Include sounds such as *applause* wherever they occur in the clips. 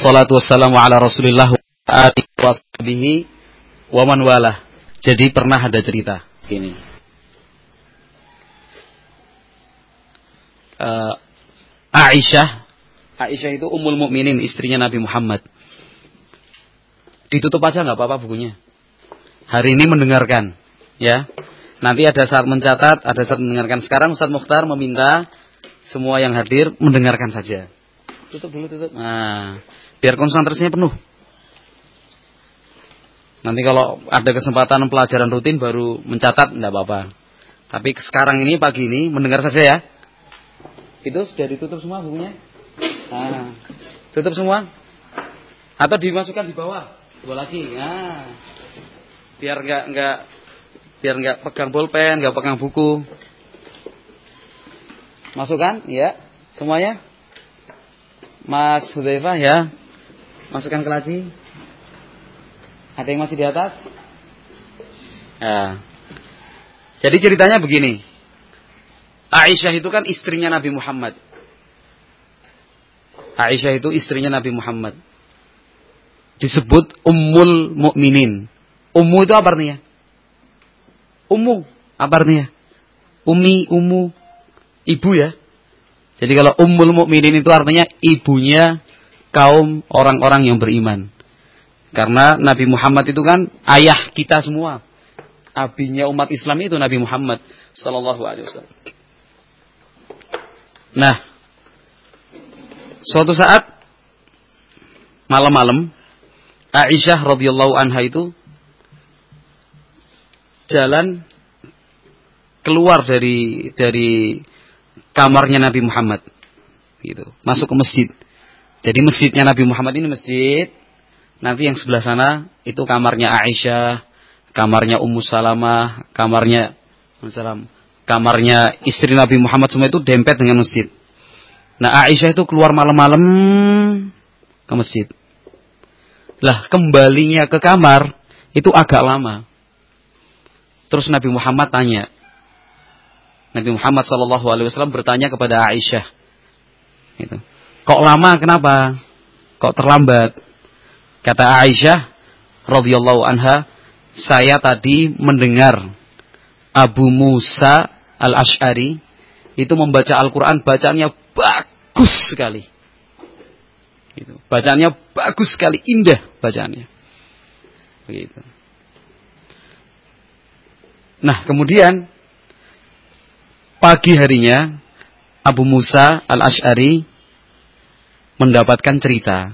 Salatu wassalamu ala rasulillah wa wa man walah. Jadi pernah ada cerita ini. Uh, Aisyah Aisyah itu umul mukminin istrinya Nabi Muhammad. Ditutup aja nggak apa-apa bukunya. Hari ini mendengarkan, ya. Nanti ada saat mencatat, ada saat mendengarkan. Sekarang Ustaz Mukhtar meminta semua yang hadir mendengarkan saja. Tutup dulu, tutup. Nah, biar konsentrasinya penuh. Nanti kalau ada kesempatan pelajaran rutin baru mencatat, tidak apa-apa. Tapi sekarang ini, pagi ini, mendengar saja ya. Itu sudah ditutup semua bukunya? Nah, tutup semua? Atau dimasukkan di bawah? Dua lagi. Nah, biar nggak nggak biar nggak pegang bolpen, nggak pegang buku. Masukkan, ya, semuanya. Mas Hudzaifah ya, masukkan ke laci. Ada yang masih di atas? Ya. Jadi ceritanya begini. Aisyah itu kan istrinya Nabi Muhammad. Aisyah itu istrinya Nabi Muhammad. Disebut Ummul Mukminin. Ummu itu apa artinya? Ummu, apa artinya? Umi, umu, ibu ya. Jadi kalau ummul mukminin itu artinya ibunya kaum orang-orang yang beriman. Karena Nabi Muhammad itu kan ayah kita semua. Abinya umat Islam itu Nabi Muhammad sallallahu alaihi wasallam. Nah, suatu saat malam-malam Aisyah radhiyallahu anha itu jalan keluar dari dari kamarnya Nabi Muhammad. Gitu. Masuk ke masjid. Jadi masjidnya Nabi Muhammad ini masjid. Nanti yang sebelah sana itu kamarnya Aisyah, kamarnya Ummu Salamah, kamarnya Salam, kamarnya istri Nabi Muhammad semua itu dempet dengan masjid. Nah Aisyah itu keluar malam-malam ke masjid. Lah kembalinya ke kamar itu agak lama. Terus Nabi Muhammad tanya. Nabi Muhammad Shallallahu Alaihi Wasallam bertanya kepada Aisyah. Itu. Kok lama? Kenapa? Kok terlambat? Kata Aisyah radhiyallahu anha, saya tadi mendengar Abu Musa al Ashari itu membaca Al-Quran bacaannya bagus sekali. Gitu. Bacaannya bagus sekali, indah bacaannya. Begitu. Nah, kemudian pagi harinya Abu Musa al-Ash'ari mendapatkan cerita.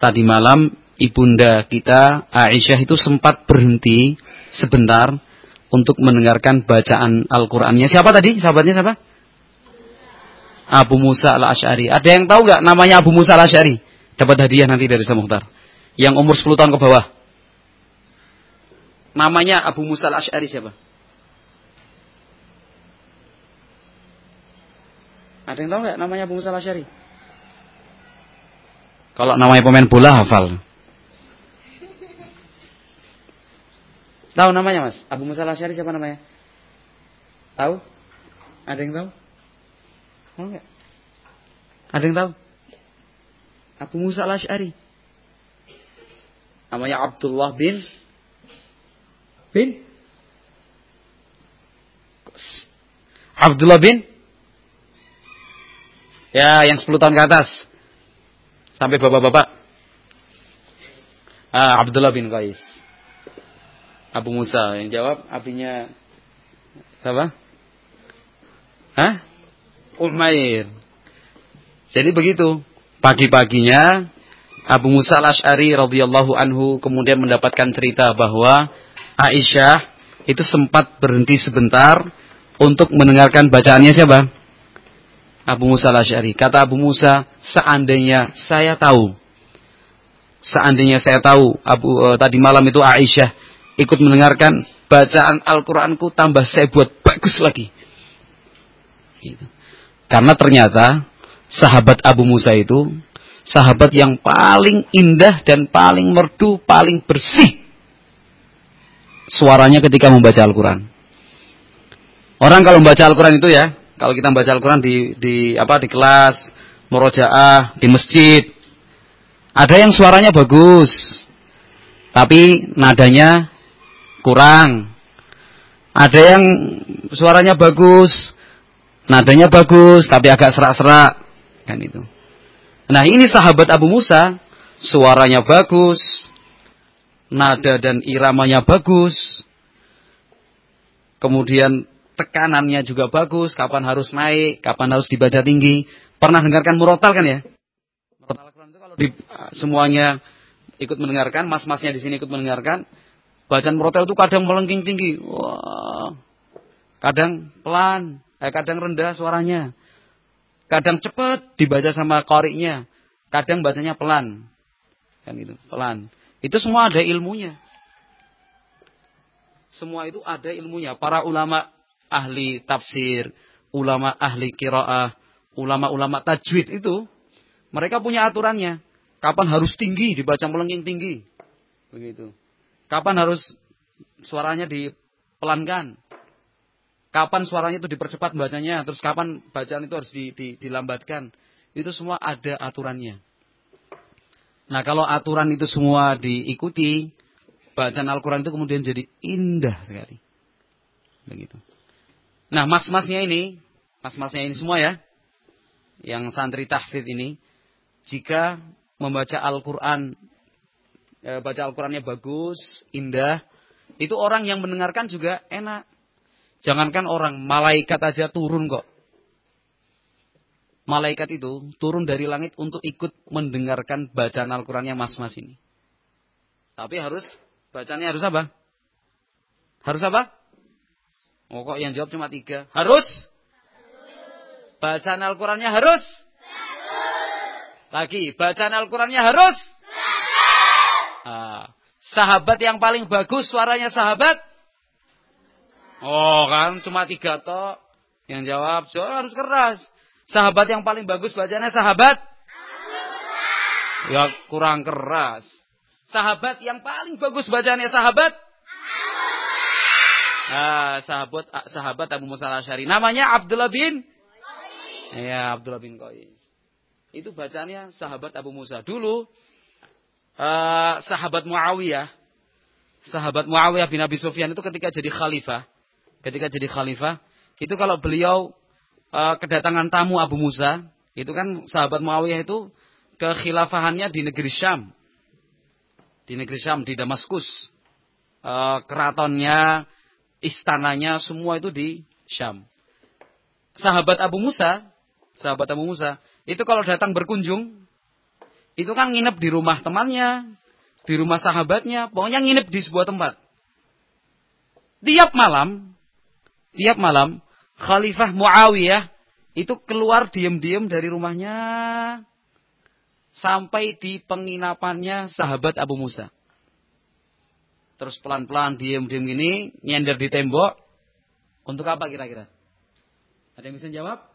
Tadi malam ibunda kita Aisyah itu sempat berhenti sebentar untuk mendengarkan bacaan Al-Qur'annya. Siapa tadi? Sahabatnya siapa? Abu Musa al-Ash'ari. Ada yang tahu nggak namanya Abu Musa al-Ash'ari? Dapat hadiah nanti dari Samuhtar. Yang umur 10 tahun ke bawah. Namanya Abu Musa al-Ash'ari siapa? Ada yang tahu nggak namanya Abu Musa al-Ash'ari? Kalau namanya pemain bola hafal. Tahu namanya mas? Abu Musa al-Ash'ari siapa namanya? Tahu? Ada yang tahu? Tahu nggak? Ada yang tahu? Abu Musa al-Ash'ari. Namanya Abdullah bin bin Abdullah bin Ya, yang 10 tahun ke atas. Sampai bapak-bapak. Ah, Abdullah bin Qais. Abu Musa yang jawab apinya siapa? Hah? Umair. Jadi begitu. Pagi-paginya Abu Musa al-Ash'ari radhiyallahu anhu kemudian mendapatkan cerita bahwa Aisyah itu sempat berhenti sebentar untuk mendengarkan bacaannya siapa? Abu Musa al-Asy'ari. Kata Abu Musa, seandainya saya tahu seandainya saya tahu Abu uh, tadi malam itu Aisyah ikut mendengarkan bacaan Al-Qur'anku tambah saya buat bagus lagi. Gitu. Karena ternyata sahabat Abu Musa itu sahabat yang paling indah dan paling merdu, paling bersih suaranya ketika membaca Al-Quran. Orang kalau membaca Al-Quran itu ya, kalau kita membaca Al-Quran di, di apa di kelas, murojaah, di masjid, Ada yang suaranya bagus, tapi nadanya kurang. Ada yang suaranya bagus, nadanya bagus, tapi agak serak-serak. Kan itu. Nah ini sahabat Abu Musa, suaranya bagus, nada dan iramanya bagus, kemudian tekanannya juga bagus, kapan harus naik, kapan harus dibaca tinggi. Pernah dengarkan murotal kan ya? Murotal itu kalau di, semuanya ikut mendengarkan, mas-masnya di sini ikut mendengarkan, bacaan murotal itu kadang melengking tinggi, wah, kadang pelan, eh, kadang rendah suaranya, kadang cepat dibaca sama koriknya, kadang bacanya pelan, kan itu pelan. Itu semua ada ilmunya. Semua itu ada ilmunya. Para ulama ahli tafsir, ulama ahli kiraah, ulama-ulama tajwid itu, mereka punya aturannya. Kapan harus tinggi, dibaca melengking tinggi. Begitu. Kapan harus suaranya dipelankan. Kapan suaranya itu dipercepat bacanya, terus kapan bacaan itu harus di, di, dilambatkan. Itu semua ada aturannya. Nah kalau aturan itu semua diikuti, bacaan Al-Quran itu kemudian jadi indah sekali. Begitu. Nah mas-masnya ini, mas-masnya ini semua ya, yang santri tahfidz ini, jika membaca Al-Quran, e, baca Al-Qurannya bagus, indah, itu orang yang mendengarkan juga enak. Jangankan orang, malaikat aja turun kok malaikat itu turun dari langit untuk ikut mendengarkan bacaan Al-Qurannya mas-mas ini. Tapi harus, bacanya harus apa? Harus apa? Oh kok yang jawab cuma tiga. Harus? Bacaan Al-Qurannya harus? Lagi, bacaan Al-Qurannya harus? Ah, sahabat yang paling bagus suaranya sahabat? Oh kan, cuma tiga toh. Yang jawab, so, harus keras. Sahabat yang paling bagus bacanya sahabat? Ya kurang keras. Sahabat yang paling bagus bacanya sahabat? Ah, sahabat sahabat Abu Musa al-Asy'ari. Namanya Abdullah bin Ya, Abdullah bin Qais. Itu bacanya sahabat Abu Musa. Dulu uh, sahabat Muawiyah, sahabat Muawiyah bin Abi Sufyan itu ketika jadi khalifah, ketika jadi khalifah, itu kalau beliau uh, kedatangan tamu Abu Musa, itu kan sahabat Muawiyah itu kekhilafahannya di negeri Syam. Di negeri Syam, di Damaskus. Uh, keratonnya, istananya, semua itu di Syam. Sahabat Abu Musa, sahabat Abu Musa, itu kalau datang berkunjung, itu kan nginep di rumah temannya, di rumah sahabatnya, pokoknya nginep di sebuah tempat. Tiap malam, tiap malam, Khalifah Muawiyah itu keluar diam-diam dari rumahnya sampai di penginapannya sahabat Abu Musa. Terus pelan-pelan diam-diam gini nyender di tembok. Untuk apa kira-kira? Ada yang bisa jawab?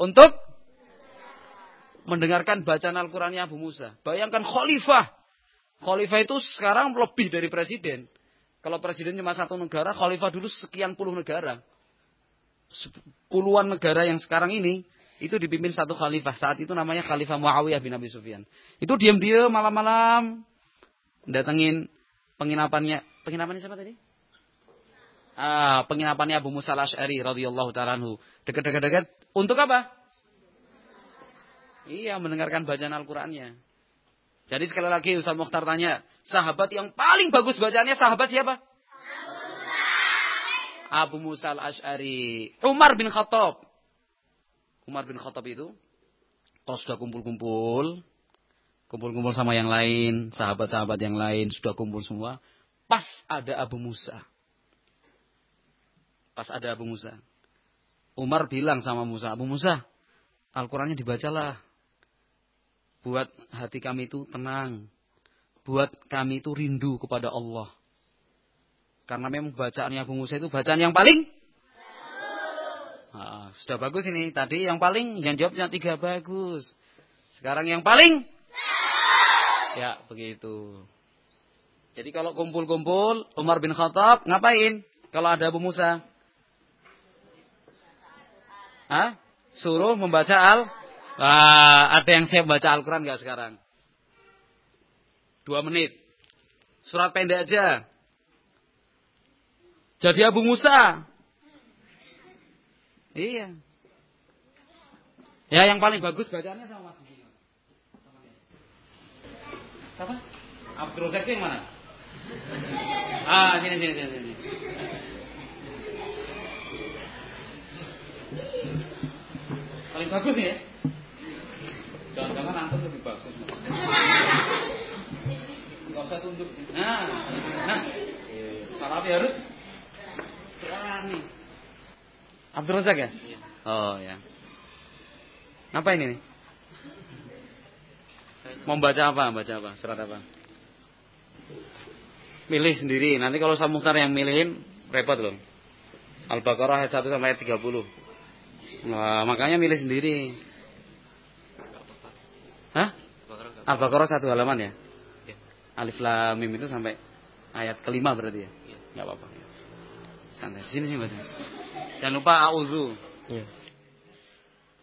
Untuk mendengarkan bacaan Al-Qur'annya Abu Musa. Bayangkan khalifah. Khalifah itu sekarang lebih dari presiden. Kalau presiden cuma satu negara, khalifah dulu sekian puluh negara. Puluhan negara yang sekarang ini, itu dipimpin satu khalifah. Saat itu namanya khalifah Muawiyah bin Abi Sufyan. Itu diam-diam malam-malam. Datengin penginapannya. Penginapannya siapa tadi? Ah, penginapannya Abu Musa al-Ash'ari radhiyallahu ta'ala anhu. Dekat-dekat-dekat. Untuk apa? Iya, mendengarkan bacaan Al-Qur'annya. Jadi sekali lagi Ustaz Mukhtar tanya, sahabat yang paling bagus bacaannya sahabat siapa? Abu Musa al-Ash'ari. Umar bin Khattab. Umar bin Khattab itu, kalau sudah kumpul-kumpul, kumpul-kumpul sama yang lain, sahabat-sahabat yang lain, sudah kumpul semua, pas ada Abu Musa. Pas ada Abu Musa. Umar bilang sama Musa, Abu Musa, Al-Qurannya dibacalah buat hati kami itu tenang, buat kami itu rindu kepada Allah. Karena memang bacaannya Abu Musa itu bacaan yang paling nah, sudah bagus ini. Tadi yang paling yang jawabnya tiga bagus. Sekarang yang paling ya begitu. Jadi kalau kumpul-kumpul Umar bin Khattab ngapain? Kalau ada Abu Musa? Hah? Suruh membaca Al Wah, ada yang siap baca Al-Quran nggak sekarang? Dua menit. Surat pendek aja. Jadi Abu Musa. Iya. Ya yang paling bagus bacaannya sama Mas Siapa? Abdul Razak yang mana? Ah, sini sini sini sini. Paling bagus ya? Jangan-jangan antum lebih bagus. Enggak usah tunduk. Nah, nah. Salafi harus berani. Abdul Razak ya? Oh ya. Apa ini nih? Mau baca apa? Baca apa? Surat apa? Milih sendiri. Nanti kalau saya Muhtar yang milihin repot loh. Al-Baqarah ayat 1 sampai ayat 30. Nah, makanya milih sendiri. Hah? Al-Baqarah satu halaman ya? Iya. Alif Lam Mim itu sampai ayat kelima berarti ya? Iya. Enggak apa-apa. Santai. Sini sini baca. Jangan lupa auzu. Ya.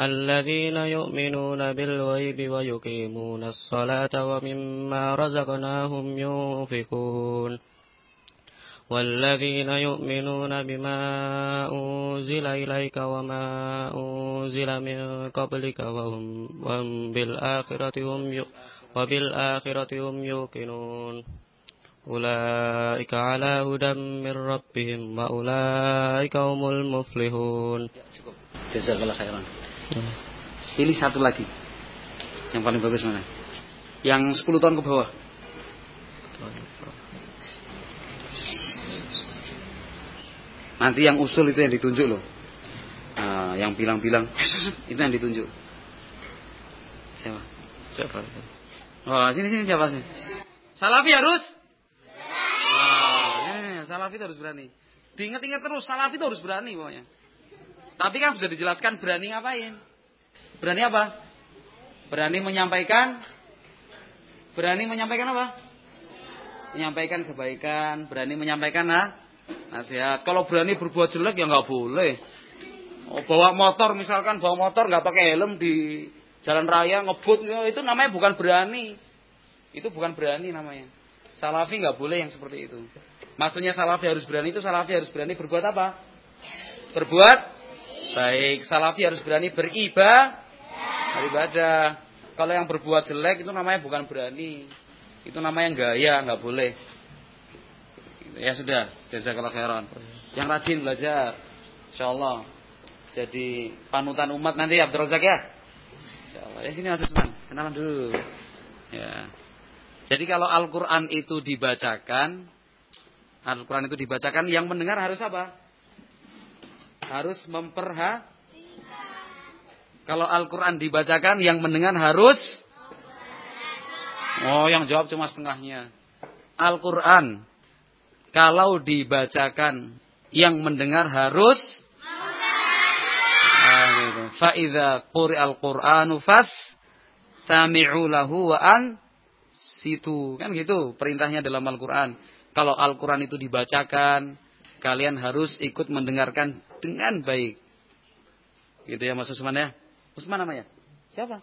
الذين يؤمنون بالغيب ويقيمون الصلاة ومما رزقناهم ينفقون. والذين يؤمنون بما أنزل إليك وما أنزل من قبلك وهم, وهم بالآخرة هم وبالآخرة هم يوقنون. أولئك على هدى من ربهم وأولئك هم المفلحون. جزاك الله خيرا. Pilih satu lagi. Yang paling bagus mana? Yang 10 tahun ke bawah. Nanti yang usul itu yang ditunjuk loh. Nah, yang bilang-bilang itu yang ditunjuk. Siapa? Siapa? Oh, sini sini siapa sih? Salafi harus? Oh, Salafi itu harus berani. Diingat-ingat terus, Salafi itu harus berani pokoknya. Tapi kan sudah dijelaskan berani ngapain? Berani apa? Berani menyampaikan Berani menyampaikan apa? Menyampaikan kebaikan, berani menyampaikan nah, nasihat. Kalau berani berbuat jelek ya nggak boleh. Oh, bawa motor misalkan bawa motor nggak pakai helm di jalan raya ngebut ya, itu namanya bukan berani. Itu bukan berani namanya. Salafi nggak boleh yang seperti itu. Maksudnya salafi harus berani itu salafi harus berani berbuat apa? Berbuat baik. Salafi harus berani beribadah. Beribadah. Kalau yang berbuat jelek itu namanya bukan berani. Itu namanya gaya, nggak boleh. Ya sudah, jazakallah khairan. Yang rajin belajar. Insyaallah. Jadi panutan umat nanti Abdul Razak ya. Insyaallah. Ya sini Mas Usman, kenalan dulu. Ya. Jadi kalau Al-Qur'an itu dibacakan, Al-Qur'an itu dibacakan yang mendengar harus apa? Harus memperha kalau Al-Quran dibacakan yang mendengar harus Oh yang jawab cuma setengahnya. Al-Quran Kalau dibacakan Yang mendengar harus nah, gitu. Fa'idha quri al-Quranu fas Tami'u lahu wa an Situ Kan gitu perintahnya dalam Al-Quran. Kalau Al-Quran itu dibacakan Kalian harus ikut mendengarkan dengan baik. Gitu ya Mas Usman ya. Usman namanya? Siapa?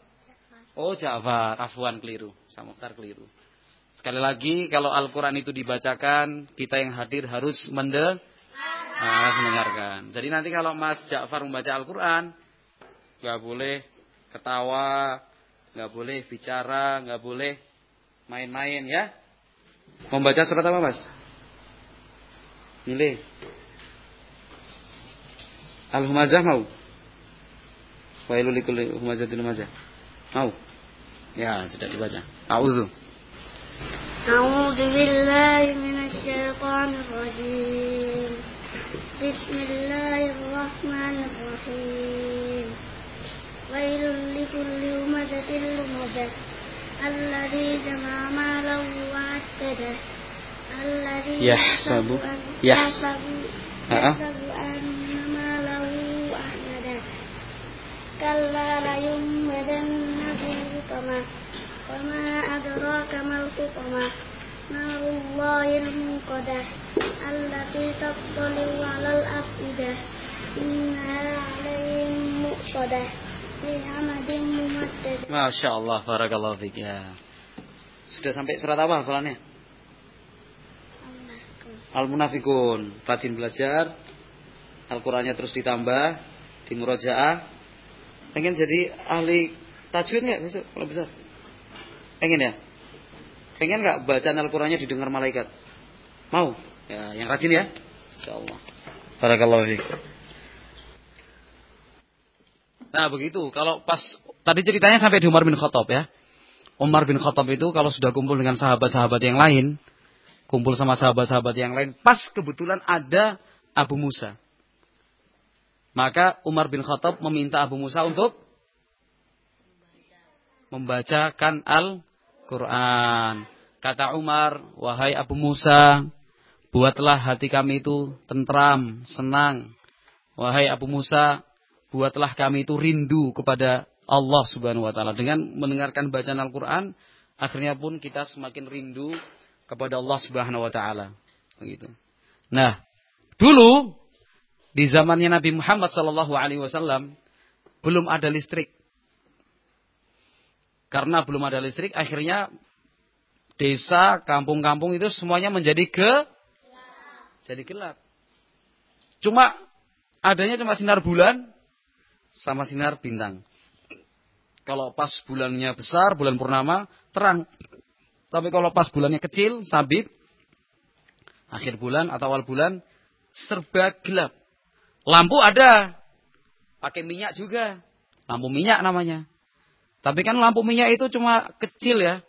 Oh Ja'far, Afwan keliru. Sama Mukhtar keliru. Sekali lagi kalau Al-Quran itu dibacakan, kita yang hadir harus mende harus mendengarkan. Jadi nanti kalau Mas Ja'far membaca Al-Quran, nggak boleh ketawa, nggak boleh bicara, nggak boleh main-main ya. Membaca surat apa Mas? Milih. Al-Humazah mau? Wailul likulli humazatil humazah. Mau? Ya, sudah dibaca. A'udzu. A'udzu billahi minasyaitonir rajim. Bismillahirrahmanirrahim. Wailul likulli humazatil humazah. Alladzi jama'a malahu wa 'addadah. الذي يحسب يحسب يحسب ها؟ يحسب أن كلا لينبذن في الحطمة وما أدراك ما الحطمة نار الله الموقدة التي تطلع على الأفئدة إنها عليهم مؤصدة في عمد ممددة Masya Allah, barakallahu fiik ya. Sudah sampai surat apa hafalannya? Al-Munafikun. Rajin belajar. Al-Qur'annya terus ditambah, di murojaah. Pengen jadi ahli tajwid nggak besok kalau besar? Pengen ya? Pengen nggak bacaan Al-Qur'annya didengar malaikat? Mau? Ya, yang rajin ya. Insyaallah. Barakallahu fiik. Nah begitu, kalau pas tadi ceritanya sampai di Umar bin Khattab ya. Umar bin Khattab itu kalau sudah kumpul dengan sahabat-sahabat yang lain, kumpul sama sahabat-sahabat yang lain, pas kebetulan ada Abu Musa. Maka Umar bin Khattab meminta Abu Musa untuk membacakan Al-Quran. Kata Umar, wahai Abu Musa, buatlah hati kami itu tentram, senang. Wahai Abu Musa, buatlah kami itu rindu kepada Allah Subhanahu wa taala dengan mendengarkan bacaan Al-Qur'an akhirnya pun kita semakin rindu kepada Allah Subhanahu wa taala begitu. Nah, dulu di zamannya Nabi Muhammad sallallahu alaihi wasallam belum ada listrik. Karena belum ada listrik akhirnya desa, kampung-kampung itu semuanya menjadi ke jadi gelap. Cuma adanya cuma sinar bulan sama sinar bintang. Kalau pas bulannya besar, bulan purnama, terang. Tapi kalau pas bulannya kecil, sabit, akhir bulan atau awal bulan, serba gelap. Lampu ada, pakai minyak juga. Lampu minyak namanya. Tapi kan lampu minyak itu cuma kecil ya.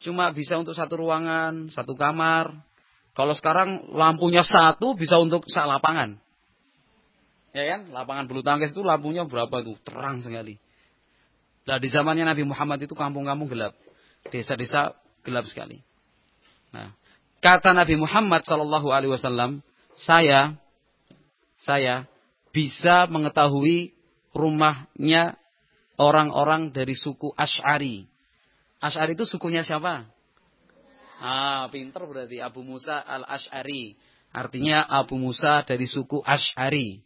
Cuma bisa untuk satu ruangan, satu kamar. Kalau sekarang lampunya satu bisa untuk sak lapangan. Ya kan? Lapangan bulu tangkis itu lampunya berapa tuh? Terang sekali. Nah di zamannya Nabi Muhammad itu kampung-kampung gelap. Desa-desa gelap sekali. Nah, kata Nabi Muhammad Shallallahu Alaihi Wasallam, saya, saya bisa mengetahui rumahnya orang-orang dari suku Ash'ari. Ash'ari itu sukunya siapa? Ah, pinter berarti Abu Musa al-Ash'ari. Artinya Abu Musa dari suku Ash'ari.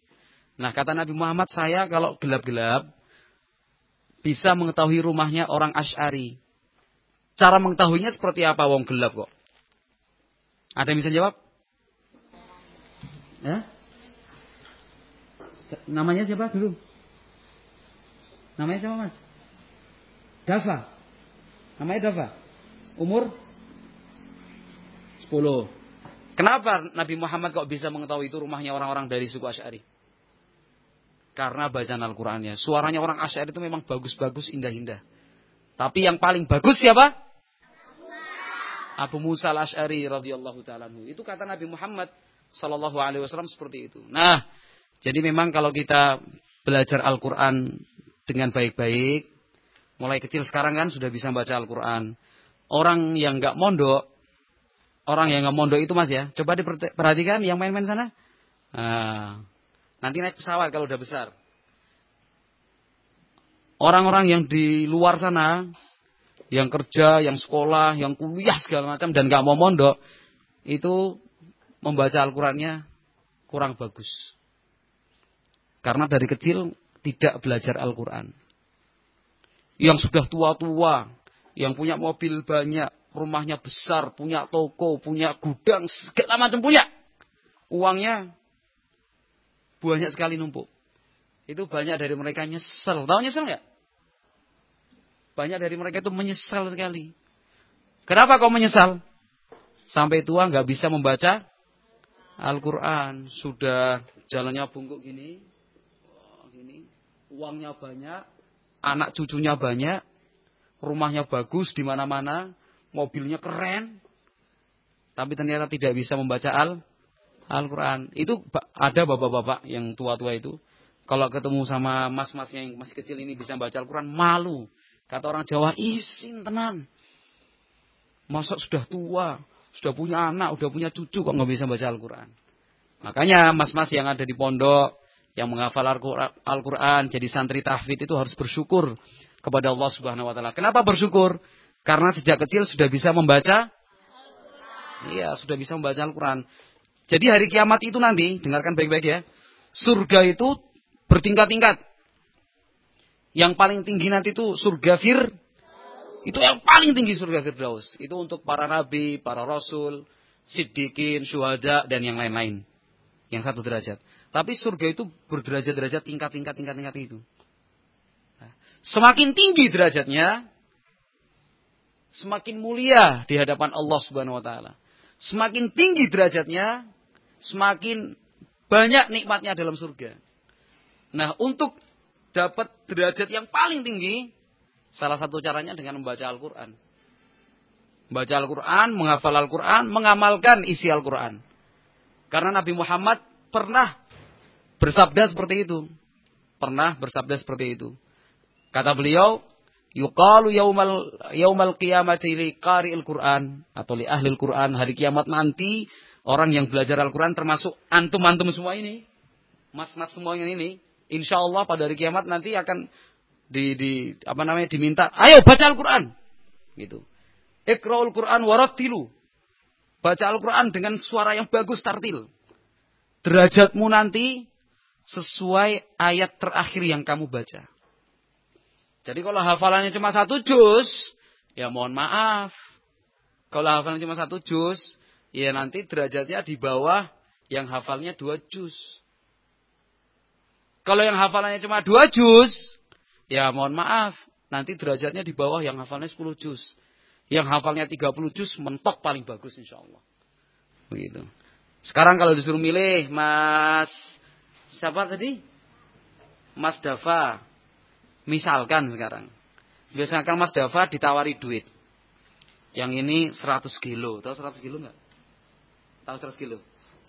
Nah, kata Nabi Muhammad, saya kalau gelap-gelap, bisa mengetahui rumahnya orang Ash'ari. Cara mengetahuinya seperti apa wong gelap kok? Ada yang bisa jawab? Ya? Namanya siapa dulu? Namanya siapa mas? Dava. Namanya Dava. Umur 10. Kenapa Nabi Muhammad kok bisa mengetahui itu rumahnya orang-orang dari suku Ash'ari? Karena bacaan Al-Qur'annya. Suaranya orang Asy'ari itu memang bagus-bagus, indah-indah. Tapi yang paling bagus siapa? Abu Musa al-Asy'ari radhiyallahu taala Itu kata Nabi Muhammad sallallahu alaihi wasallam seperti itu. Nah, jadi memang kalau kita belajar Al-Qur'an dengan baik-baik, mulai kecil sekarang kan sudah bisa baca Al-Qur'an. Orang yang nggak mondok, orang yang nggak mondok itu Mas ya, coba diperhatikan yang main-main sana. Nah, Nanti naik pesawat kalau udah besar. Orang-orang yang di luar sana, yang kerja, yang sekolah, yang kuliah segala macam dan gak mau mondok, itu membaca Al-Qurannya kurang bagus. Karena dari kecil tidak belajar Al-Quran. Yang sudah tua-tua, yang punya mobil banyak, rumahnya besar, punya toko, punya gudang, segala macam punya. Uangnya banyak sekali numpuk. Itu banyak dari mereka nyesel. Tahu nyesel nggak? Banyak dari mereka itu menyesal sekali. Kenapa kau menyesal? Sampai tua nggak bisa membaca Al-Quran. Sudah jalannya bungkuk gini. Uangnya banyak. Anak cucunya banyak. Rumahnya bagus di mana-mana. Mobilnya keren. Tapi ternyata tidak bisa membaca Al Al-Quran. Itu ada bapak-bapak yang tua-tua itu. Kalau ketemu sama mas-masnya yang masih kecil ini bisa baca Al-Quran, malu. Kata orang Jawa, isin tenan. Masa sudah tua, sudah punya anak, sudah punya cucu kok nggak bisa baca Al-Quran. Makanya mas-mas yang ada di pondok, yang menghafal Al-Quran, jadi santri tahfidz itu harus bersyukur kepada Allah Subhanahu Wa Taala. Kenapa bersyukur? Karena sejak kecil sudah bisa membaca, iya sudah bisa membaca Al-Quran. Jadi hari kiamat itu nanti, dengarkan baik-baik ya, surga itu bertingkat-tingkat. Yang paling tinggi nanti itu surga Fir, itu yang paling tinggi surga Firdaus. Itu untuk para nabi, para rasul, siddiqin, syuhada, dan yang lain-lain. Yang satu derajat. Tapi surga itu berderajat-derajat tingkat-tingkat tingkat-tingkat itu. Semakin tinggi derajatnya, semakin mulia di hadapan Allah Subhanahu wa taala. Semakin tinggi derajatnya, semakin banyak nikmatnya dalam surga. Nah, untuk dapat derajat yang paling tinggi, Salah satu caranya dengan membaca Al-Quran. Membaca Al-Quran, menghafal Al-Quran, mengamalkan isi Al-Quran. Karena Nabi Muhammad pernah bersabda seperti itu. Pernah bersabda seperti itu. Kata beliau, yuqalu yaumal yaumal qiyamati li qari'il Qur'an atau li ahli Qur'an hari kiamat nanti orang yang belajar Al-Qur'an termasuk antum-antum semua ini, mas-mas semua yang ini, insya Allah pada hari kiamat nanti akan di, di apa namanya diminta, ayo baca Al-Qur'an. Gitu. Iqra'ul Qur'an warattilu. Baca Al-Qur'an dengan suara yang bagus tartil. Derajatmu nanti sesuai ayat terakhir yang kamu baca. Jadi kalau hafalannya cuma satu juz, ya mohon maaf. Kalau hafalannya cuma satu juz, ya nanti derajatnya di bawah yang hafalnya dua juz. Kalau yang hafalannya cuma dua juz, Ya mohon maaf, nanti derajatnya di bawah yang hafalnya 10 juz. Yang hafalnya 30 juz mentok paling bagus insya Allah. Begitu. Sekarang kalau disuruh milih Mas siapa tadi? Mas Dava. Misalkan sekarang. Biasanya kan Mas Dava ditawari duit. Yang ini 100 kilo. Tahu 100 kilo enggak? Tahu 100 kilo?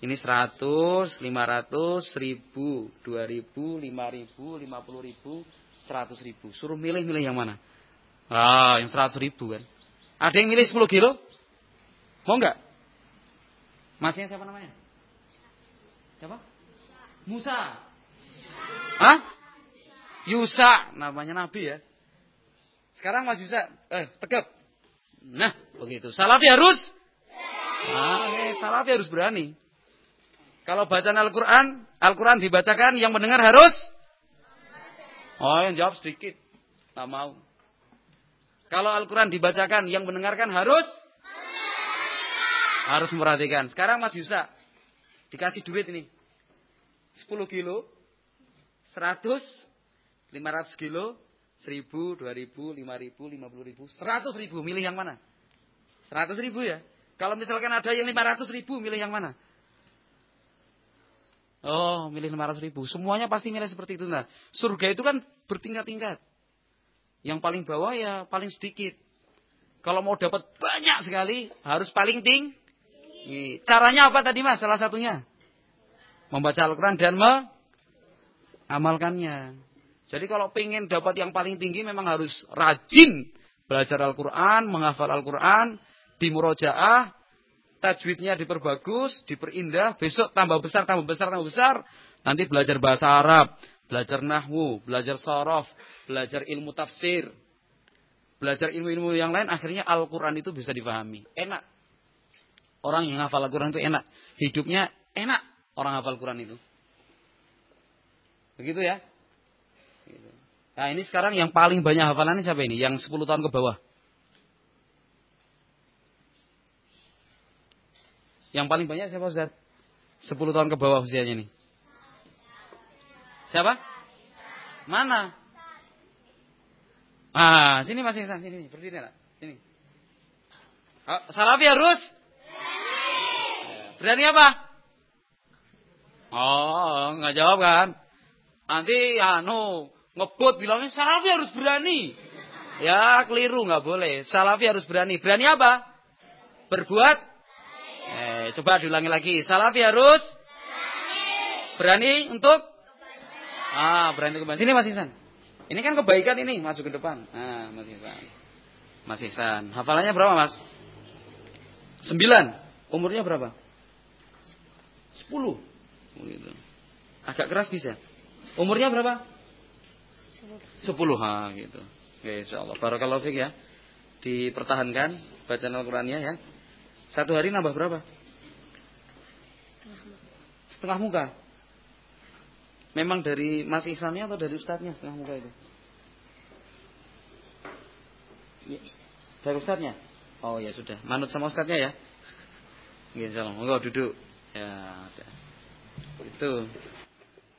Ini 100, 500, 1000, 2000, 5000, 50000, 100 ribu. Suruh milih-milih yang mana? Ah, yang 100 ribu kan. Ada yang milih 10 kilo? Mau nggak? Masnya siapa namanya? Siapa? Musa. Hah? Yusa. Namanya Nabi ya. Sekarang Mas Yusa. Eh, tegap. Nah, begitu. Salafi harus? Nah, eh, Salafi harus berani. Kalau bacaan Al-Quran, Al-Quran dibacakan, yang mendengar harus? Oh yang jawab sedikit. Tak mau. Kalau Al-Quran dibacakan, yang mendengarkan harus? Harus memperhatikan. Sekarang Mas Yusa. Dikasih duit ini. 10 kilo. 100. 500 kilo. 1000, 2000, 5000, 50 ribu. 100 ribu. Milih yang mana? 100 ribu ya. Kalau misalkan ada yang 500 ribu, milih yang mana? Oh, milih 500 ribu. Semuanya pasti milih seperti itu. Nah, surga itu kan bertingkat-tingkat. Yang paling bawah ya paling sedikit. Kalau mau dapat banyak sekali, harus paling tinggi. Caranya apa tadi mas? Salah satunya. Membaca Al-Quran dan mengamalkannya. Jadi kalau pengen dapat yang paling tinggi memang harus rajin belajar Al-Quran, menghafal Al-Quran, di murojaah, tajwidnya diperbagus, diperindah, besok tambah besar, tambah besar, tambah besar. Nanti belajar bahasa Arab, belajar nahwu, belajar sorof, belajar ilmu tafsir, belajar ilmu-ilmu yang lain, akhirnya Al-Quran itu bisa dipahami. Enak. Orang yang hafal Al-Quran itu enak. Hidupnya enak orang hafal Al-Quran itu. Begitu ya. Nah ini sekarang yang paling banyak hafalannya siapa ini? Yang 10 tahun ke bawah. Yang paling banyak siapa Ustaz? 10 tahun ke bawah usianya ini. Siapa? Mana? Ah, sini Mas Ihsan, sini, berdiri nak. Sini. Oh, Salafi harus? Berani. Berani apa? Oh, nggak jawab kan? Nanti anu ngebut bilangnya Salafi harus berani. Ya, keliru nggak boleh. Salafi harus berani. Berani apa? Berbuat Eh, coba diulangi lagi. Salafi harus berani, untuk Ah, berani kebaikan. Sini Mas Ihsan. Ini kan kebaikan ini, masuk ke depan. Nah, Mas Ihsan. Mas Ihsan. Hafalannya berapa, Mas? Sembilan. Umurnya berapa? Sepuluh. Gitu. Agak keras bisa. Umurnya berapa? Sepuluh. Ha, gitu. Oke, insyaallah. Barakallahu fiik ya. Dipertahankan bacaan Al-Qur'annya ya. Satu hari nambah berapa? Setengah muka. Memang dari Mas Ihsannya atau dari Ustadznya setengah muka itu? Ya, dari Ustadznya? Oh ya sudah, manut sama Ustadznya ya. Insyaallah. Monggo duduk. Ya, ada. Itu.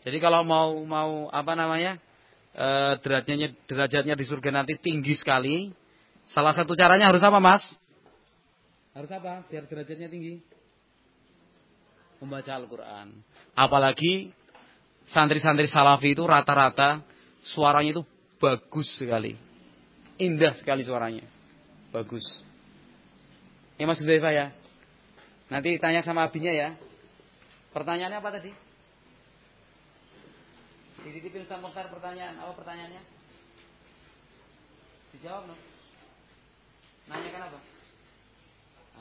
Jadi kalau mau mau apa namanya? E, derajatnya derajatnya di surga nanti tinggi sekali. Salah satu caranya harus apa, Mas? Harus apa? Biar derajatnya tinggi. Membaca Al-Qur'an. Apalagi santri-santri salafi itu rata-rata suaranya itu bagus sekali. Indah sekali suaranya. Bagus. Ya Mas Hudayfa ya. Nanti tanya sama abinya ya. Pertanyaannya apa tadi? Dititipin Ustaz Mukhtar pertanyaan. Apa pertanyaannya? Dijawab no? Nanyakan apa?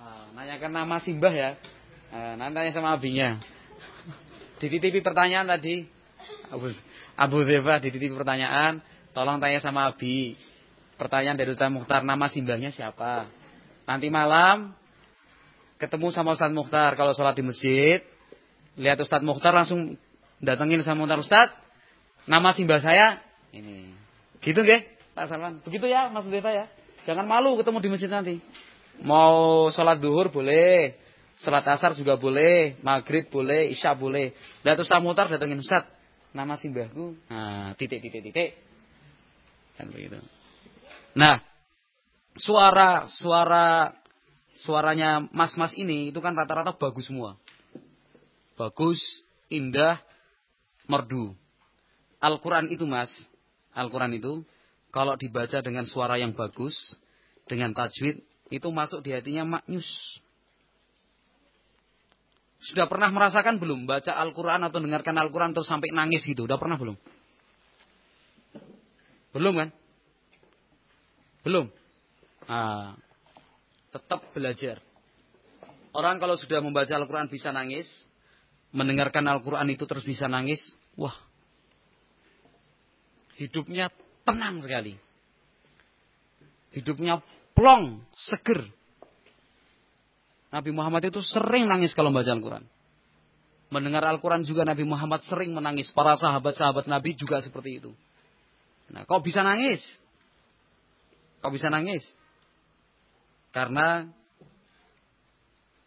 Ah, nanyakan nama Simbah ya. Ah, nanti tanya sama abinya. Dititipi pertanyaan tadi. Abu, Abu Deva dititipi pertanyaan. Tolong tanya sama Abi. Pertanyaan dari Ustaz Mukhtar. Nama Simbahnya siapa? Nanti malam ketemu sama Ustaz Mukhtar. Kalau sholat di masjid. Lihat Ustaz Mukhtar langsung datengin sama Mukhtar Ustaz. Nama simbah saya ini. Gitu nggih, Pak Salman? Begitu ya, Mas Deva ya. Jangan malu ketemu di masjid nanti. Mau sholat duhur boleh, sholat asar juga boleh, maghrib boleh, isya boleh. Lihat Ustaz Mukhtar datengin Ustaz. Nama simbahku, nah titik titik titik. Kan begitu. Nah, suara suara suaranya mas-mas ini itu kan rata-rata bagus semua. Bagus, indah, merdu. Al-Quran itu mas, Al-Quran itu kalau dibaca dengan suara yang bagus, dengan tajwid, itu masuk di hatinya maknyus. Sudah pernah merasakan belum baca Al-Quran atau dengarkan Al-Quran terus sampai nangis gitu? Sudah pernah belum? Belum kan? Belum. Nah, tetap belajar. Orang kalau sudah membaca Al-Quran bisa nangis, mendengarkan Al-Quran itu terus bisa nangis, wah hidupnya tenang sekali. Hidupnya plong, seger. Nabi Muhammad itu sering nangis kalau membaca Al-Quran. Mendengar Al-Quran juga Nabi Muhammad sering menangis. Para sahabat-sahabat Nabi juga seperti itu. Nah, kok bisa nangis? Kok bisa nangis? Karena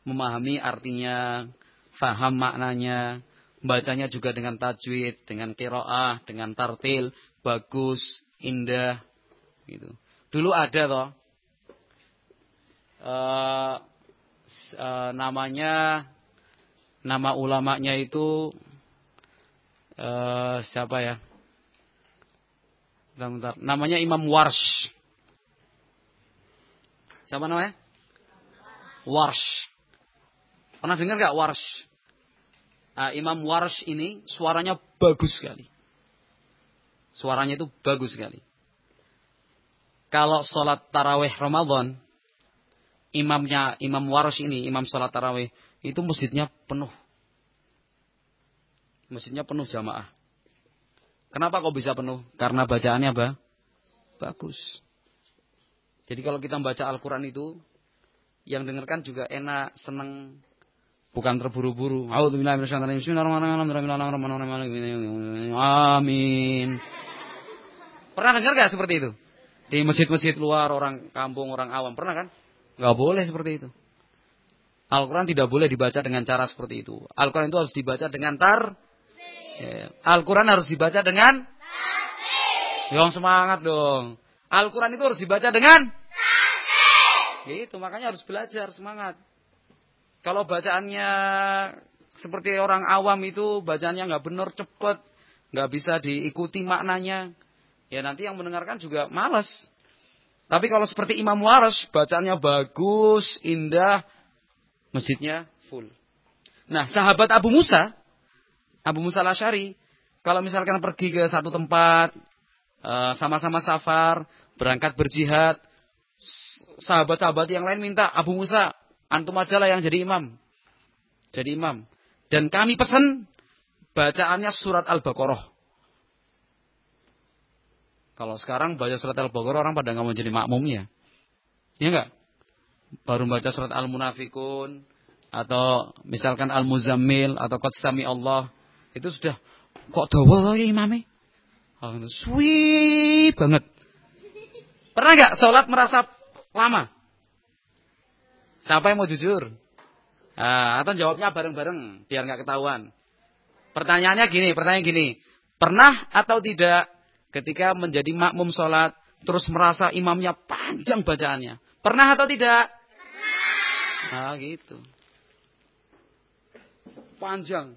memahami artinya, faham maknanya, bacanya juga dengan tajwid, dengan kiroah, dengan tartil, bagus, indah, gitu. Dulu ada toh, uh, uh, namanya, nama ulamanya itu uh, siapa ya? Bentar, bentar. Namanya Imam Warsh. Siapa namanya? Warsh. Pernah dengar gak Warsh? Nah, Imam Warsh ini suaranya bagus sekali. Suaranya itu bagus sekali. Kalau sholat taraweh Ramadan, imamnya Imam Waros ini, imam sholat taraweh, itu masjidnya penuh. Masjidnya penuh jamaah. Kenapa kok bisa penuh? Karena bacaannya apa? Bagus. Jadi kalau kita membaca Al-Quran itu, yang dengarkan juga enak, senang, bukan terburu-buru. Amin. Pernah dengar gak seperti itu? Di masjid-masjid luar orang kampung, orang awam. Pernah kan? Gak boleh seperti itu. Al-Quran tidak boleh dibaca dengan cara seperti itu. Al-Quran itu harus dibaca dengan tar. Ya. Al-Quran harus dibaca dengan. Yang semangat dong. Al-Quran itu harus dibaca dengan. Itu makanya harus belajar semangat. Kalau bacaannya seperti orang awam itu bacaannya nggak benar cepet, nggak bisa diikuti maknanya, ya nanti yang mendengarkan juga males. Tapi kalau seperti Imam Waras, bacaannya bagus, indah, masjidnya full. Nah, sahabat Abu Musa, Abu Musa Lashari, kalau misalkan pergi ke satu tempat, eh, sama-sama safar, berangkat berjihad, sahabat-sahabat yang lain minta, Abu Musa, Antum aja lah yang jadi imam. Jadi imam. Dan kami pesan bacaannya surat Al-Baqarah. Kalau sekarang baca surat Al-Baqarah orang pada nggak mau jadi makmumnya. Iya enggak? Baru baca surat Al-Munafikun atau misalkan Al-Muzammil atau Qad Sami Allah itu sudah kok dawa ya imame? Suwi banget. Pernah nggak sholat merasa lama? Siapa yang mau jujur? Nah, atau jawabnya bareng-bareng biar nggak ketahuan. Pertanyaannya gini, pertanyaan gini. Pernah atau tidak ketika menjadi makmum sholat terus merasa imamnya panjang bacaannya? Pernah atau tidak? Pernah. Nah gitu. Panjang.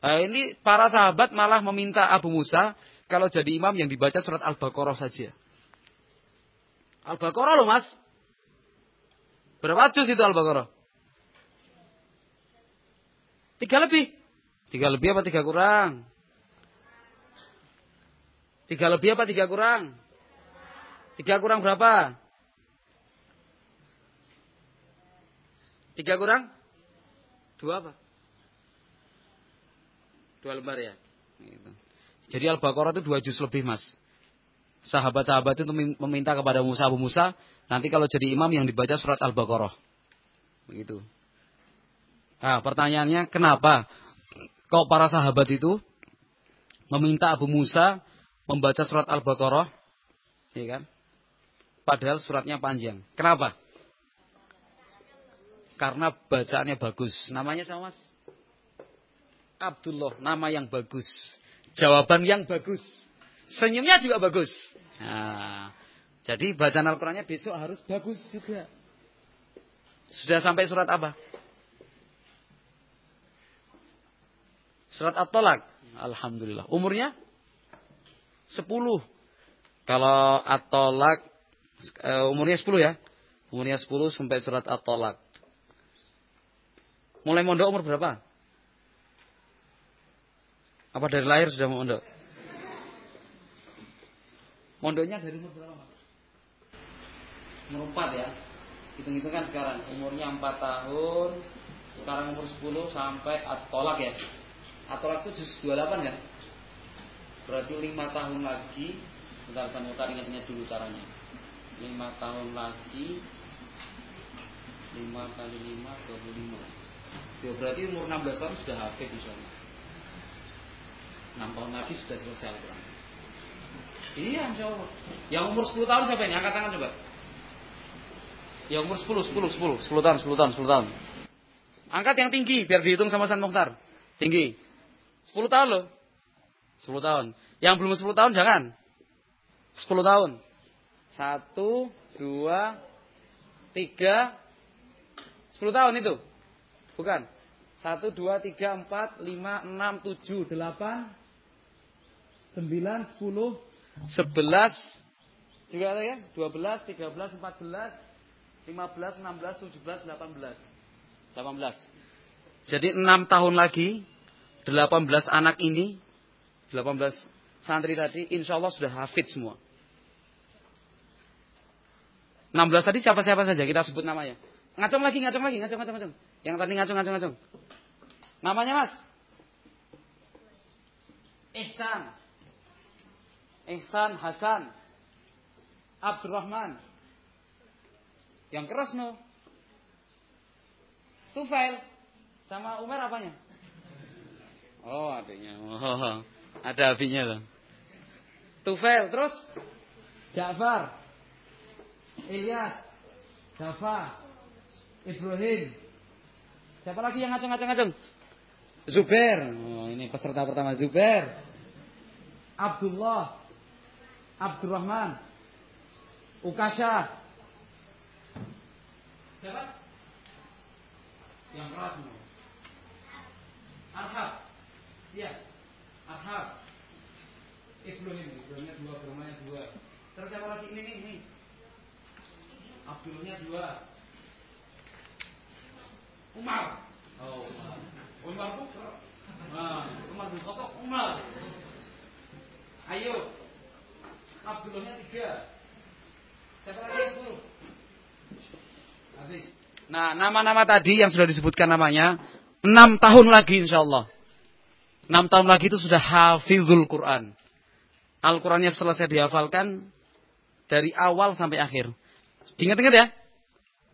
Nah, ini para sahabat malah meminta Abu Musa kalau jadi imam yang dibaca surat Al-Baqarah saja. Al-Baqarah loh mas. Berapa juz itu Al-Baqarah? Tiga lebih. Tiga lebih apa tiga kurang? Tiga lebih apa tiga kurang? Tiga kurang berapa? Tiga kurang? Dua apa? Dua lembar ya. Gitu. Jadi Al-Baqarah itu dua juz lebih mas. Sahabat-sahabat itu meminta kepada Musa Abu Musa, nanti kalau jadi imam yang dibaca surat Al-Baqarah. Begitu. Nah, pertanyaannya kenapa kok para sahabat itu meminta Abu Musa membaca surat Al-Baqarah, ya kan? Padahal suratnya panjang. Kenapa? Karena bacaannya bagus. Namanya sama Mas? Abdullah, nama yang bagus. Jawaban yang bagus. Senyumnya juga bagus. Nah, jadi bacaan Al-Qur'annya besok harus bagus juga. Sudah sampai surat apa? Surat At-Tolak. Alhamdulillah. Umurnya? 10. Kalau At-Tolak, uh, umurnya 10 ya. Umurnya 10 sampai surat At-Tolak. Mulai mondok umur berapa? Apa dari lahir sudah mondok? Mondoknya dari umur berapa? Umur 4 ya. Hitung-hitung kan sekarang. Umurnya 4 tahun. Sekarang umur 10 sampai At-Tolak ya. Atolak itu juz 28 kan? Berarti 5 tahun lagi Bentar saya mutar ingat-ingat dulu caranya. 5 tahun lagi 5 kali 5 25 Ya berarti umur 16 tahun sudah hafid misalnya 6 tahun lagi sudah selesai Al-Quran. Iya insya Allah Yang umur 10 tahun siapa ini? Angkat tangan coba. Yang umur 10, 10, 10 10 tahun, 10 tahun, 10 tahun. Angkat yang tinggi biar dihitung sama San Mukhtar. Tinggi. 10 tahun loh. 10 tahun. Yang belum 10 tahun jangan. 10 tahun. 1, 2, 3, 10 tahun itu. Bukan. 1, 2, 3, 4, 5, 6, 7, 8, 9, 10, 11, juga ada ya? 12, 13, 14, 15, 16, 17, 18. 18. Jadi 6 tahun lagi 18 anak ini, 18 santri tadi, insya Allah sudah hafid semua. 16 tadi siapa-siapa saja kita sebut namanya. Ngacung lagi, ngacung lagi, ngacung, ngacung, ngacung. Yang tadi ngacung, ngacung, ngacung. Namanya mas? Ihsan. Ihsan Hasan. Abdurrahman. Yang keras no. Tufail. Sama Umar apanya? Oh, adiknya. Oh, ada abinya loh. Tufel, terus Ja'far, Ilyas, Dafa, Ibrahim. Siapa lagi yang ngacung-ngacung-ngacung? Zubair. Oh, ini peserta pertama Zubair. Abdullah. Abdurrahman. Ukasha. Siapa? Yang keras. Arhab. Iya. Arhab. Ibrahim, Ibrahimnya dua, Brahmanya dua. Terus siapa lagi ini nih? Ini. Abdulnya dua. Umar. Oh, Umar. Umar tuh Nah, Umar bin Umar. Ayo. Abdullahnya tiga. Siapa lagi yang suruh? Habis. Nah, nama-nama tadi yang sudah disebutkan namanya, enam tahun lagi insya Allah. Enam tahun lagi itu sudah hafizul Quran. Al-Qurannya selesai dihafalkan dari awal sampai akhir. Ingat-ingat ya.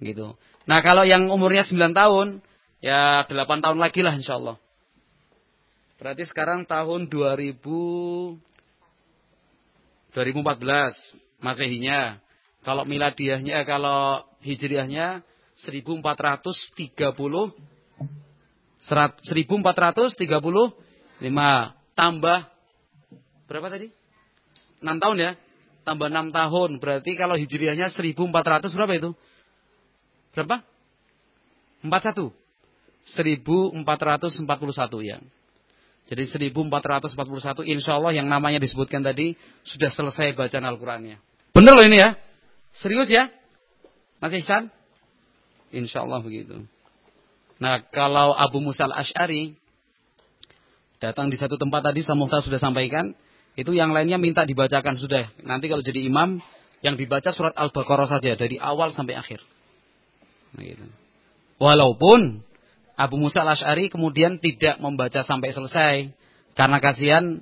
Gitu. Nah kalau yang umurnya 9 tahun, ya 8 tahun lagi lah insya Allah. Berarti sekarang tahun 2000, 2014 masehinya. Kalau miladiahnya, kalau hijriahnya 1430 1435 tambah berapa tadi? 6 tahun ya. Tambah 6 tahun berarti kalau hijriahnya 1400 berapa itu? Berapa? 41. 1441 ya. Jadi 1441 insya Allah yang namanya disebutkan tadi sudah selesai bacaan Al-Qurannya. Bener loh ini ya? Serius ya? Masih Ihsan? Insya Allah begitu. Nah kalau Abu Musa al-Ash'ari datang di satu tempat tadi Muhtar sudah sampaikan. Itu yang lainnya minta dibacakan sudah. Nanti kalau jadi imam yang dibaca surat Al-Baqarah saja dari awal sampai akhir. Nah, gitu. Walaupun Abu Musa al-Ash'ari kemudian tidak membaca sampai selesai. Karena kasihan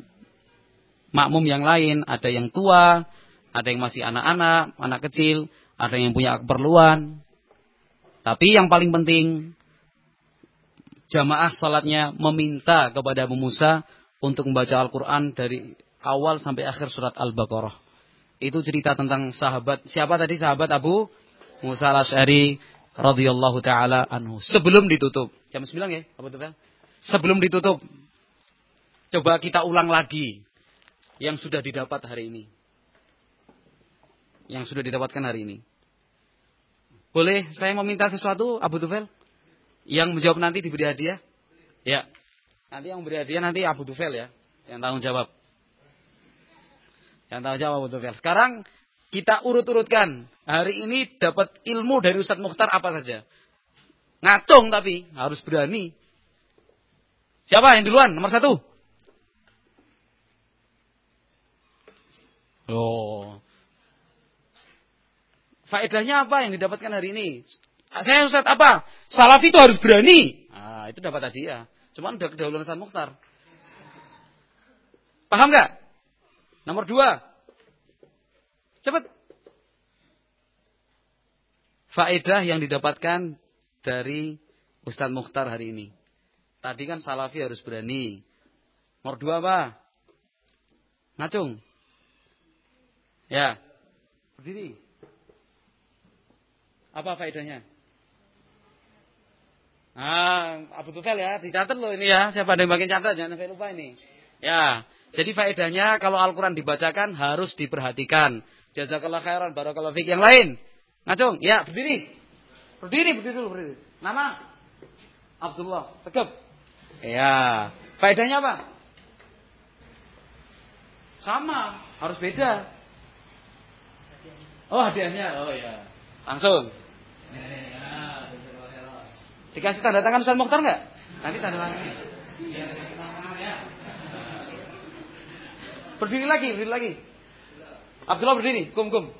makmum yang lain. Ada yang tua, ada yang masih anak-anak, anak kecil, ada yang punya keperluan. Tapi yang paling penting, jamaah salatnya meminta kepada Abu Musa untuk membaca Al-Quran dari awal sampai akhir surat Al-Baqarah. Itu cerita tentang sahabat, siapa tadi sahabat Abu Musa al-Ash'ari radhiyallahu taala anhu. Sebelum ditutup, jam 9 ya, Abu Tufel? Sebelum ditutup, coba kita ulang lagi yang sudah didapat hari ini. Yang sudah didapatkan hari ini. Boleh saya meminta sesuatu Abu Tufel? Yang menjawab nanti diberi hadiah? Ya. Nanti yang memberi hadiah nanti Abu Tufel ya. Yang tanggung jawab. Yang tanggung jawab Abu Tufel. Sekarang kita urut-urutkan. Hari ini dapat ilmu dari Ustadz Mukhtar apa saja. Ngacung tapi harus berani. Siapa yang duluan? Nomor satu. Oh, Faedahnya apa yang didapatkan hari ini? Saya Ustaz apa? Salafi itu harus berani. Ah, itu dapat tadi ya. Cuman udah kedahuluan Ustaz Mukhtar. Paham nggak? Nomor dua. Cepat. Faedah yang didapatkan dari Ustaz Mukhtar hari ini. Tadi kan Salafi harus berani. Nomor dua apa? Ngacung. Ya. Berdiri. Apa faedahnya? Ah, Abu Tufel ya, dicatat loh ini ya. Siapa ada yang bagian catat jangan sampai lupa ini. Ya, jadi faedahnya kalau Al-Quran dibacakan harus diperhatikan. Jazakallah khairan, barakallah fiqh. Yang lain, ngacung, ya berdiri. Berdiri, berdiri dulu, berdiri. Nama? Abdullah, tegap. Ya, faedahnya apa? Sama, harus beda. Oh hadiahnya, oh ya. Langsung. Dikasih tanda tangan Ustaz Mokhtar enggak? Nanti tanda tangan. Berdiri lagi, berdiri lagi. Abdullah berdiri, kum kum.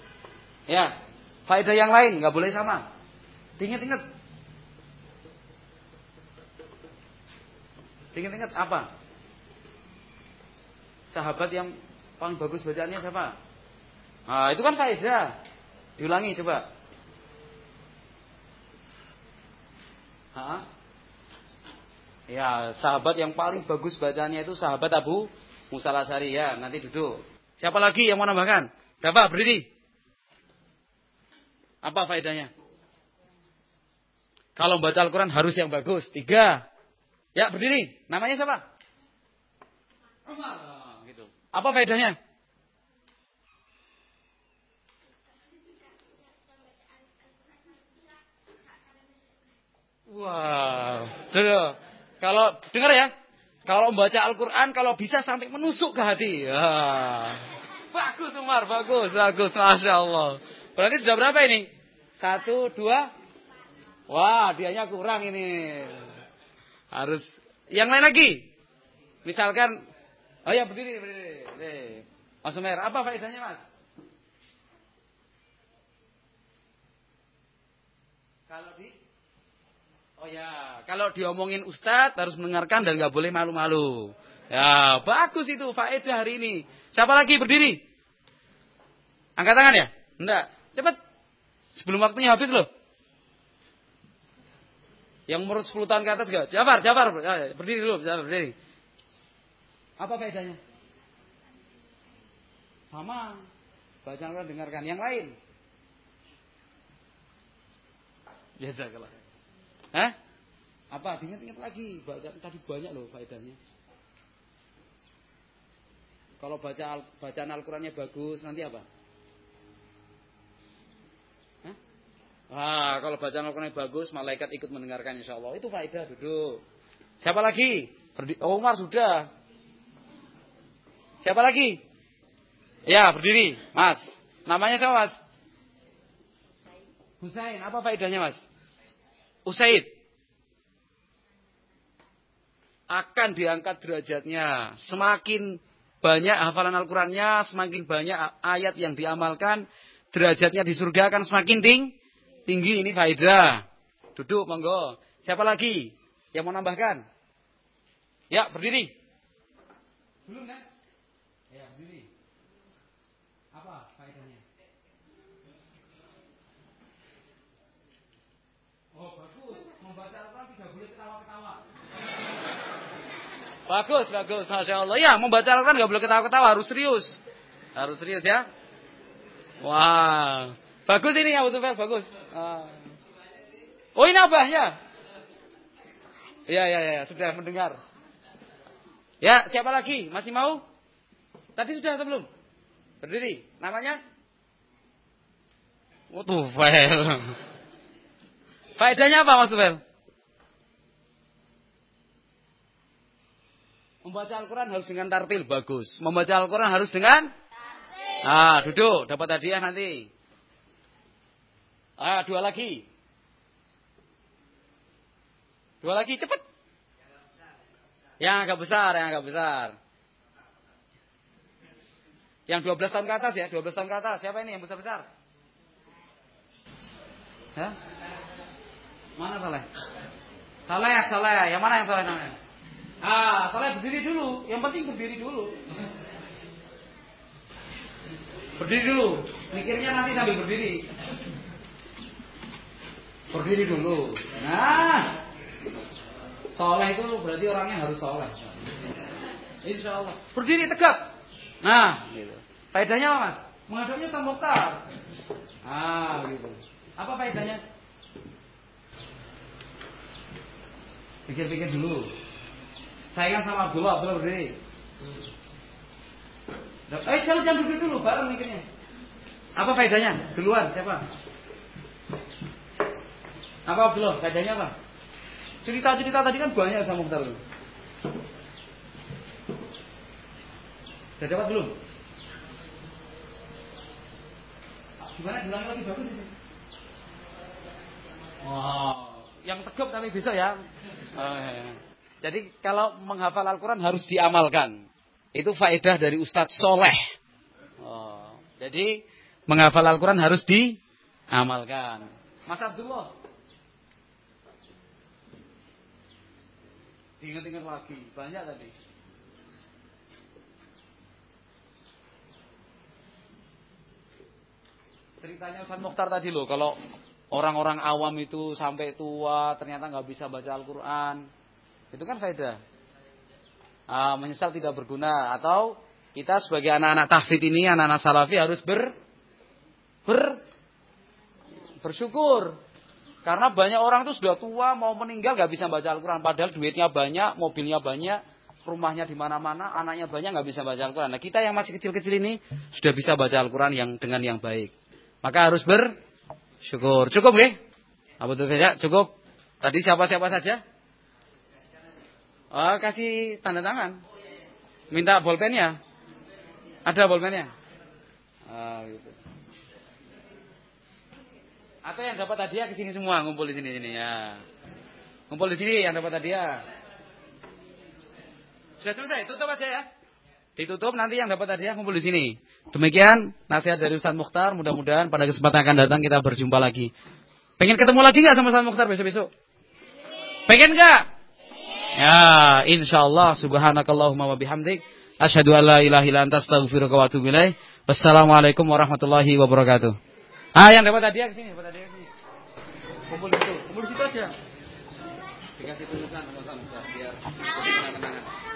Ya. Faedah yang lain nggak boleh sama. Ingat-ingat. Ingat-ingat apa? Sahabat yang paling bagus bacaannya siapa? Nah, itu kan faedah. Diulangi coba. Ha? Ya, sahabat yang paling bagus bacanya itu sahabat Abu Musa Lasari ya. Nanti duduk. Siapa lagi yang mau nambahkan? Dapat berdiri. Apa faedahnya? Kalau baca Al-Quran harus yang bagus. Tiga. Ya berdiri. Namanya siapa? Umar. Gitu. Apa faedahnya? Wow. Tuh. Kalau dengar ya, kalau membaca Al-Quran, kalau bisa sampai menusuk ke hati. Ya. Bagus Umar, bagus, bagus, masya Allah. Berarti sudah berapa ini? Satu, dua. Wah, dianya kurang ini. Harus yang lain lagi. Misalkan, oh ya berdiri, berdiri. Mas Umer, apa faedahnya mas? Kalau di Oh ya, kalau diomongin Ustadz harus mendengarkan dan nggak boleh malu-malu. Ya, bagus itu faedah hari ini. Siapa lagi berdiri? Angkat tangan ya? Enggak. Cepat. Sebelum waktunya habis loh. Yang umur 10 tahun ke atas enggak? Jafar, Jafar. Ya, berdiri dulu, Jafar, berdiri. Apa faedahnya? Sama. Baca Al-Quran dengarkan. Yang lain? Biasa kalau. Hah? Apa? Ingat-ingat lagi. Baca tadi banyak loh faedahnya. Kalau baca bacaan Al-Qur'annya bagus, nanti apa? Hah? Ah, kalau bacaan Al-Qur'annya bagus, malaikat ikut mendengarkan insya Allah. Itu faedah duduk. Siapa lagi? Oh, Umar sudah. Siapa lagi? Ya, berdiri, Mas. Namanya siapa, Mas? Husain. Apa faedahnya, Mas? Usaid. Akan diangkat derajatnya. Semakin banyak hafalan Al-Qur'annya, semakin banyak ayat yang diamalkan, derajatnya di surga akan semakin ting tinggi. Ini faedah. Duduk, monggo. Siapa lagi yang mau nambahkan? Ya, berdiri. Belum kan? Ya, berdiri. Apa faedahnya? Oh, bagus. Membaca Al-Quran tidak boleh ketawa-ketawa. Bagus, bagus. Masya Allah. Ya, membaca Al-Quran nggak boleh ketawa-ketawa. Harus serius. Harus serius ya. Wah. Bagus ini ya, betul Bagus. Ah. Oh, ini apa ya? Ya, ya, ya. Sudah mendengar. Ya, siapa lagi? Masih mau? Tadi sudah atau belum? Berdiri. Namanya? Oh, Tufel. *laughs* Faedahnya apa Mas Tufel? Membaca Al-Quran harus dengan tartil, bagus. Membaca Al-Quran harus dengan? Tartil. Ah, duduk, dapat hadiah nanti. Ah, dua lagi. Dua lagi, cepat. Yang agak besar, yang agak besar. Yang 12 tahun ke atas ya, 12 tahun ke atas. Siapa ini yang besar-besar? Hah? Mana Saleh? Saleh, Saleh. Yang mana yang Saleh namanya? Ah, Saleh berdiri dulu. Yang penting berdiri dulu. Berdiri dulu. Mikirnya nanti sambil berdiri. Berdiri dulu. Nah. Soleh itu berarti orangnya harus soleh. Insya Allah. Berdiri tegak. Nah, gitu. Faedahnya apa, Mas? Menghadapnya Mokhtar. Ah, gitu. Apa faedahnya? Pikir-pikir dulu. Saingan sama Abdullah, Abdullah berdiri. Eh, jangan jangan berdiri dulu, bareng mikirnya. Apa faedahnya? Duluan, siapa? Apa Abdullah? Faedahnya apa? Cerita-cerita tadi kan banyak sama Mukhtar. Sudah dapat belum? Gimana bilang lagi bagus ini? Wow, yang tegap tapi bisa ya. Oh, *laughs* ya. Jadi kalau menghafal Al-Quran harus diamalkan. Itu faedah dari Ustadz Soleh. Oh, jadi menghafal Al-Quran harus diamalkan. Mas Abdullah. Ingat-ingat lagi, banyak tadi. Ceritanya Ustaz Mukhtar tadi loh, kalau orang-orang awam itu sampai tua ternyata nggak bisa baca Al-Quran, itu kan faedah. Ah, menyesal tidak berguna atau kita sebagai anak-anak tahfid ini, anak-anak salafi harus ber ber bersyukur karena banyak orang itu sudah tua mau meninggal nggak bisa baca Al-Quran. Padahal duitnya banyak, mobilnya banyak, rumahnya di mana-mana, anaknya banyak nggak bisa baca Al-Quran. Nah kita yang masih kecil-kecil ini sudah bisa baca Al-Quran yang dengan yang baik. Maka harus bersyukur. Cukup nggih? Apa tuh? Cukup. Tadi siapa-siapa saja? Oh, kasih tanda tangan. Minta bolpennya. Ada bolpennya? Ah, gitu. Atau yang dapat hadiah ke sini semua, ngumpul di sini sini ya. Ngumpul di sini yang dapat hadiah. Sudah selesai, tutup aja ya. Ditutup nanti yang dapat hadiah ngumpul di sini. Demikian nasihat dari Ustaz Mukhtar. Mudah-mudahan pada kesempatan akan datang kita berjumpa lagi. Pengen ketemu lagi nggak sama Ustaz Mukhtar besok-besok? Pengen nggak? Ya, insyaallah subhanakallahumma wa bihamdik asyhadu an la ilaha illa anta astaghfiruka wa atubu ilaik. Wassalamualaikum warahmatullahi wabarakatuh. Ah, yang dapat hadiah ke sini, dapat hadiah ke sini. Kumpul situ, kumpul situ aja. Dikasih tulisan sama-sama biar kenang-kenangan.